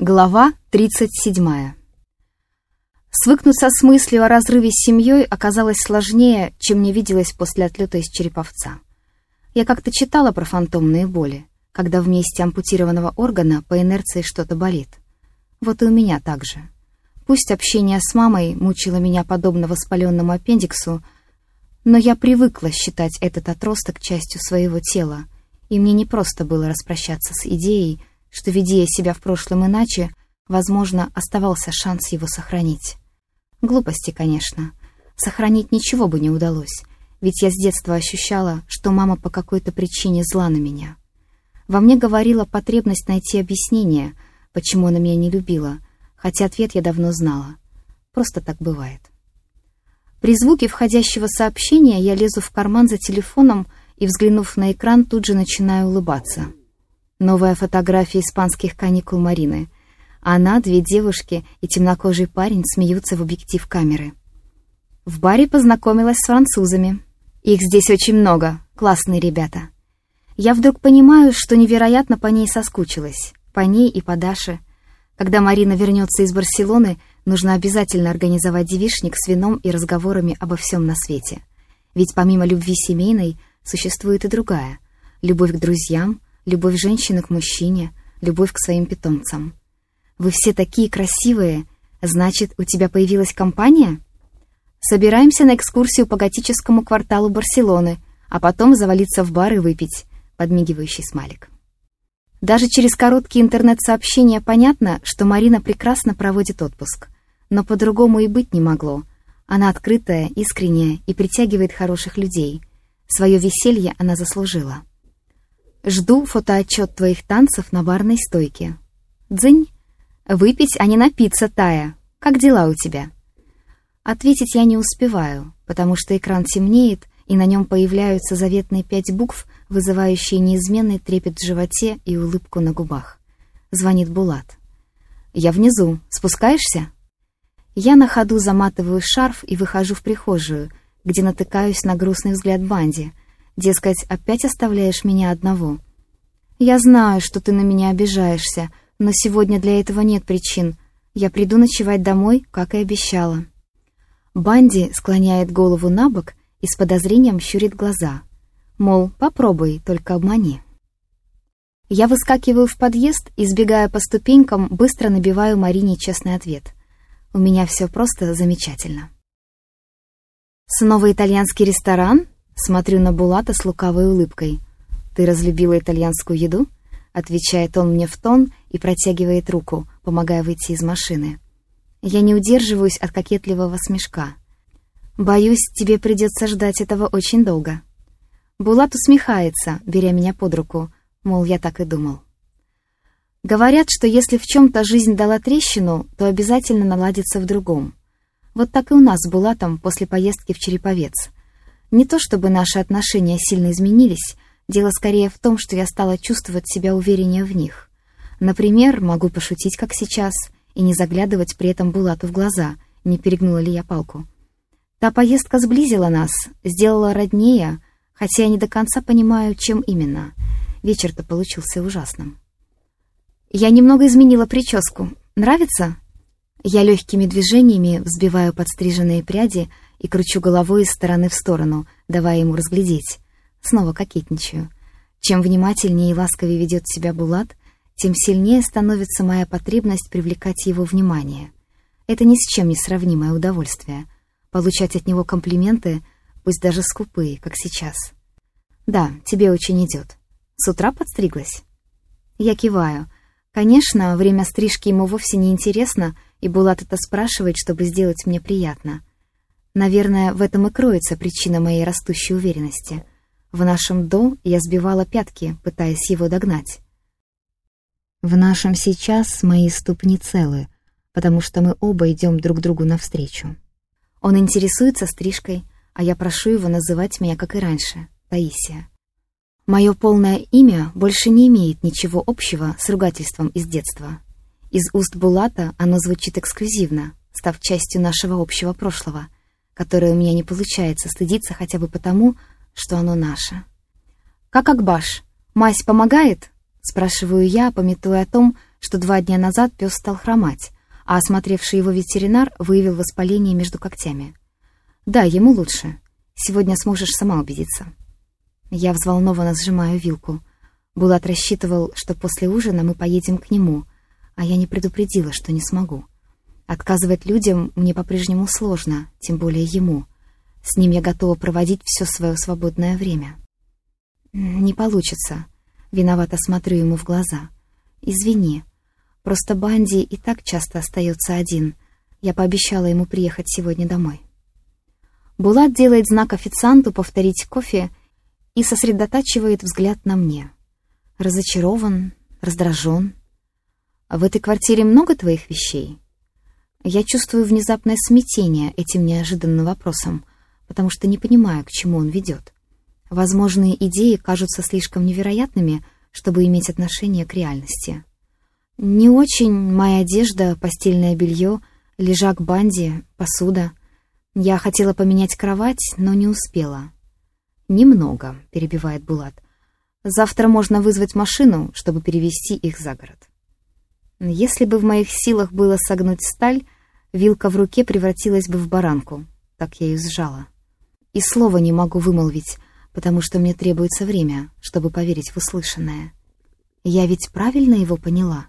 Глава 37. Свыкнуться с мыслью о разрыве с семьей оказалось сложнее, чем мне виделось после отлета из Череповца. Я как-то читала про фантомные боли, когда в месте ампутированного органа по инерции что-то болит. Вот и у меня так же. Пусть общение с мамой мучило меня подобно воспаленному аппендиксу, но я привыкла считать этот отросток частью своего тела, и мне не просто было распрощаться с идеей, что, ведя себя в прошлом иначе, возможно, оставался шанс его сохранить. Глупости, конечно. Сохранить ничего бы не удалось, ведь я с детства ощущала, что мама по какой-то причине зла на меня. Во мне говорила потребность найти объяснение, почему она меня не любила, хотя ответ я давно знала. Просто так бывает. При звуке входящего сообщения я лезу в карман за телефоном и, взглянув на экран, тут же начинаю улыбаться. Новая фотография испанских каникул Марины. Она, две девушки и темнокожий парень смеются в объектив камеры. В баре познакомилась с французами. Их здесь очень много, классные ребята. Я вдруг понимаю, что невероятно по ней соскучилась. По ней и по Даше. Когда Марина вернется из Барселоны, нужно обязательно организовать девишник с вином и разговорами обо всем на свете. Ведь помимо любви семейной, существует и другая. Любовь к друзьям, любовь женщины к мужчине, любовь к своим питомцам. Вы все такие красивые, значит, у тебя появилась компания? Собираемся на экскурсию по готическому кварталу Барселоны, а потом завалиться в бар и выпить, подмигивающий смайлик. Даже через короткие интернет-сообщения понятно, что Марина прекрасно проводит отпуск. Но по-другому и быть не могло. Она открытая, искренняя и притягивает хороших людей. Свое веселье она заслужила. Жду фотоотчет твоих танцев на барной стойке. Дзынь. Выпить, а не напиться, Тая. Как дела у тебя? Ответить я не успеваю, потому что экран темнеет, и на нем появляются заветные пять букв, вызывающие неизменный трепет в животе и улыбку на губах. Звонит Булат. «Я внизу. Спускаешься?» Я на ходу заматываю шарф и выхожу в прихожую, где натыкаюсь на грустный взгляд Банди — Дескать, опять оставляешь меня одного. Я знаю, что ты на меня обижаешься, но сегодня для этого нет причин. Я приду ночевать домой, как и обещала. Банди склоняет голову на бок и с подозрением щурит глаза. Мол, попробуй, только обмани. Я выскакиваю в подъезд и, сбегая по ступенькам, быстро набиваю Марине честный ответ. У меня все просто замечательно. «Снова итальянский ресторан?» Смотрю на Булата с лукавой улыбкой. «Ты разлюбила итальянскую еду?» Отвечает он мне в тон и протягивает руку, помогая выйти из машины. Я не удерживаюсь от кокетливого смешка. «Боюсь, тебе придется ждать этого очень долго». Булат усмехается, беря меня под руку, мол, я так и думал. Говорят, что если в чем-то жизнь дала трещину, то обязательно наладится в другом. Вот так и у нас с Булатом после поездки в Череповец — не то чтобы наши отношения сильно изменились, дело скорее в том, что я стала чувствовать себя увереннее в них. Например, могу пошутить, как сейчас, и не заглядывать при этом Булату в глаза, не перегнула ли я палку. Та поездка сблизила нас, сделала роднее, хотя я не до конца понимаю, чем именно. Вечер-то получился ужасным. Я немного изменила прическу. Нравится? Я легкими движениями взбиваю подстриженные пряди, и кручу головой из стороны в сторону, давая ему разглядеть. Снова кокетничаю. Чем внимательнее и ласковее ведет себя Булат, тем сильнее становится моя потребность привлекать его внимание. Это ни с чем не сравнимое удовольствие. Получать от него комплименты, пусть даже скупые, как сейчас. «Да, тебе очень идет. С утра подстриглась?» Я киваю. Конечно, время стрижки ему вовсе не интересно, и Булат это спрашивает, чтобы сделать мне приятно. Наверное, в этом и кроется причина моей растущей уверенности. В нашем «до» я сбивала пятки, пытаясь его догнать. В нашем «сейчас» мои ступни целы, потому что мы оба идем друг другу навстречу. Он интересуется стрижкой, а я прошу его называть меня, как и раньше, Таисия. Мое полное имя больше не имеет ничего общего с ругательством из детства. Из уст Булата оно звучит эксклюзивно, став частью нашего общего прошлого — которое у меня не получается стыдиться хотя бы потому, что оно наше. «Как Акбаш? Мазь помогает?» — спрашиваю я, пометуя о том, что два дня назад пес стал хромать, а осмотревший его ветеринар выявил воспаление между когтями. «Да, ему лучше. Сегодня сможешь сама убедиться». Я взволнованно сжимаю вилку. Булат рассчитывал, что после ужина мы поедем к нему, а я не предупредила, что не смогу. Отказывать людям мне по-прежнему сложно, тем более ему. С ним я готова проводить все свое свободное время. «Не получится». Виновато смотрю ему в глаза. «Извини. Просто Банди и так часто остается один. Я пообещала ему приехать сегодня домой». Булат делает знак официанту повторить кофе и сосредотачивает взгляд на мне. Разочарован, раздражен. «В этой квартире много твоих вещей?» Я чувствую внезапное смятение этим неожиданным вопросом, потому что не понимаю, к чему он ведет. Возможные идеи кажутся слишком невероятными, чтобы иметь отношение к реальности. Не очень моя одежда, постельное белье, лежак банди, посуда. Я хотела поменять кровать, но не успела. «Немного», — перебивает Булат. «Завтра можно вызвать машину, чтобы перевести их за город». Если бы в моих силах было согнуть сталь, вилка в руке превратилась бы в баранку. Так я ее сжала. И слова не могу вымолвить, потому что мне требуется время, чтобы поверить в услышанное. Я ведь правильно его поняла?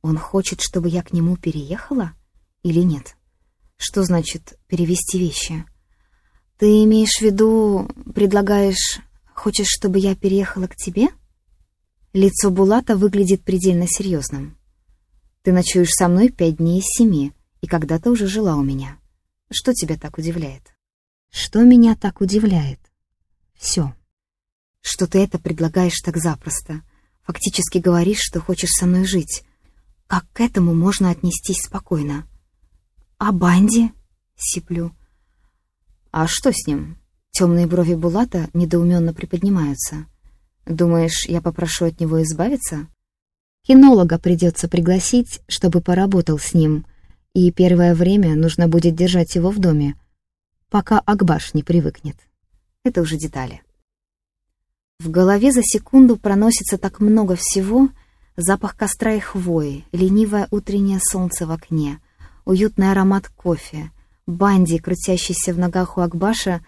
Он хочет, чтобы я к нему переехала? Или нет? Что значит «перевести вещи»? Ты имеешь в виду, предлагаешь, хочешь, чтобы я переехала к тебе? Лицо Булата выглядит предельно серьезным. Ты ночуешь со мной пять дней из семи, и когда-то уже жила у меня. Что тебя так удивляет? Что меня так удивляет? Все. Что ты это предлагаешь так запросто. Фактически говоришь, что хочешь со мной жить. Как к этому можно отнестись спокойно? А Банди? Сиплю. А что с ним? Темные брови Булата недоуменно приподнимаются. Думаешь, я попрошу от него избавиться? Кинолога придется пригласить, чтобы поработал с ним, и первое время нужно будет держать его в доме, пока Акбаш не привыкнет. Это уже детали. В голове за секунду проносится так много всего, запах костра и хвои, ленивое утреннее солнце в окне, уютный аромат кофе, банди, крутящийся в ногах у Акбаша,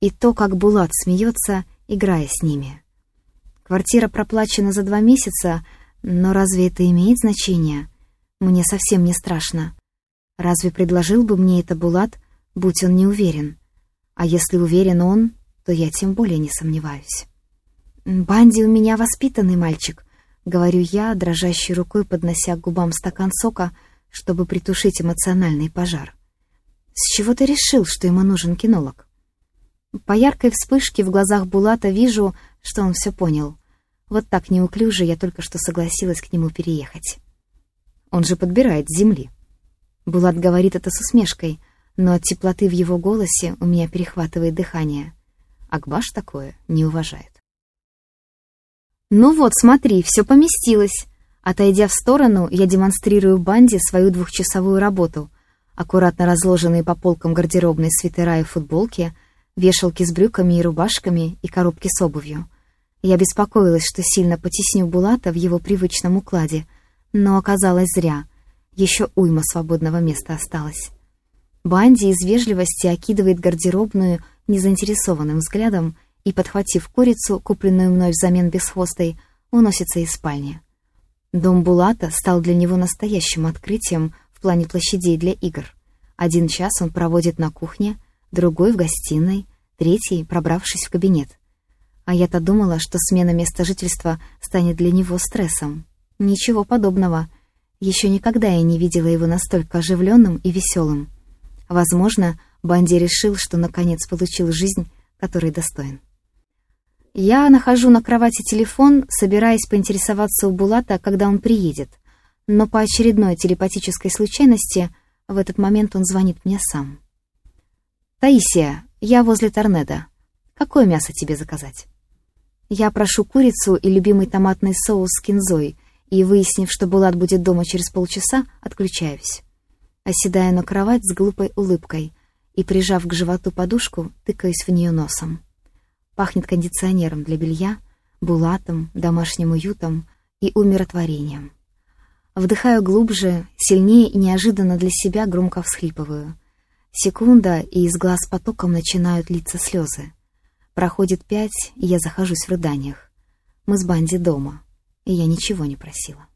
и то, как Булат смеется, играя с ними. Квартира проплачена за два месяца — но разве это имеет значение? Мне совсем не страшно. Разве предложил бы мне это Булат, будь он не уверен? А если уверен он, то я тем более не сомневаюсь. «Банди у меня воспитанный мальчик», — говорю я, дрожащей рукой поднося к губам стакан сока, чтобы притушить эмоциональный пожар. «С чего ты решил, что ему нужен кинолог?» По яркой вспышке в глазах Булата вижу, что он все понял. Вот так неуклюже я только что согласилась к нему переехать. Он же подбирает земли. Булат говорит это с усмешкой, но от теплоты в его голосе у меня перехватывает дыхание. Акбаш такое не уважает. «Ну вот, смотри, все поместилось!» Отойдя в сторону, я демонстрирую банде свою двухчасовую работу. Аккуратно разложенные по полкам гардеробной свитера и футболки, вешалки с брюками и рубашками и коробки с обувью. Я беспокоилась, что сильно потесню Булата в его привычном укладе, но оказалось зря. Еще уйма свободного места осталось. Банди из вежливости окидывает гардеробную незаинтересованным взглядом и, подхватив курицу, купленную мной взамен бесхвостой, уносится из спальни. Дом Булата стал для него настоящим открытием в плане площадей для игр. Один час он проводит на кухне, другой — в гостиной, третий — пробравшись в кабинет. А я-то думала, что смена места жительства станет для него стрессом. Ничего подобного. Еще никогда я не видела его настолько оживленным и веселым. Возможно, Банди решил, что наконец получил жизнь, которой достоин. Я нахожу на кровати телефон, собираясь поинтересоваться у Булата, когда он приедет. Но по очередной телепатической случайности в этот момент он звонит мне сам. «Таисия, я возле Торнеда. Какое мясо тебе заказать?» Я прошу курицу и любимый томатный соус с кинзой, и, выяснив, что Булат будет дома через полчаса, отключаюсь. Оседая на кровать с глупой улыбкой и, прижав к животу подушку, тыкаюсь в нее носом. Пахнет кондиционером для белья, булатом, домашним уютом и умиротворением. Вдыхаю глубже, сильнее и неожиданно для себя громко всхлипываю. Секунда, и из глаз потоком начинают литься слезы. Проходит пять, и я захожусь в рыданиях. Мы с Банди дома, и я ничего не просила.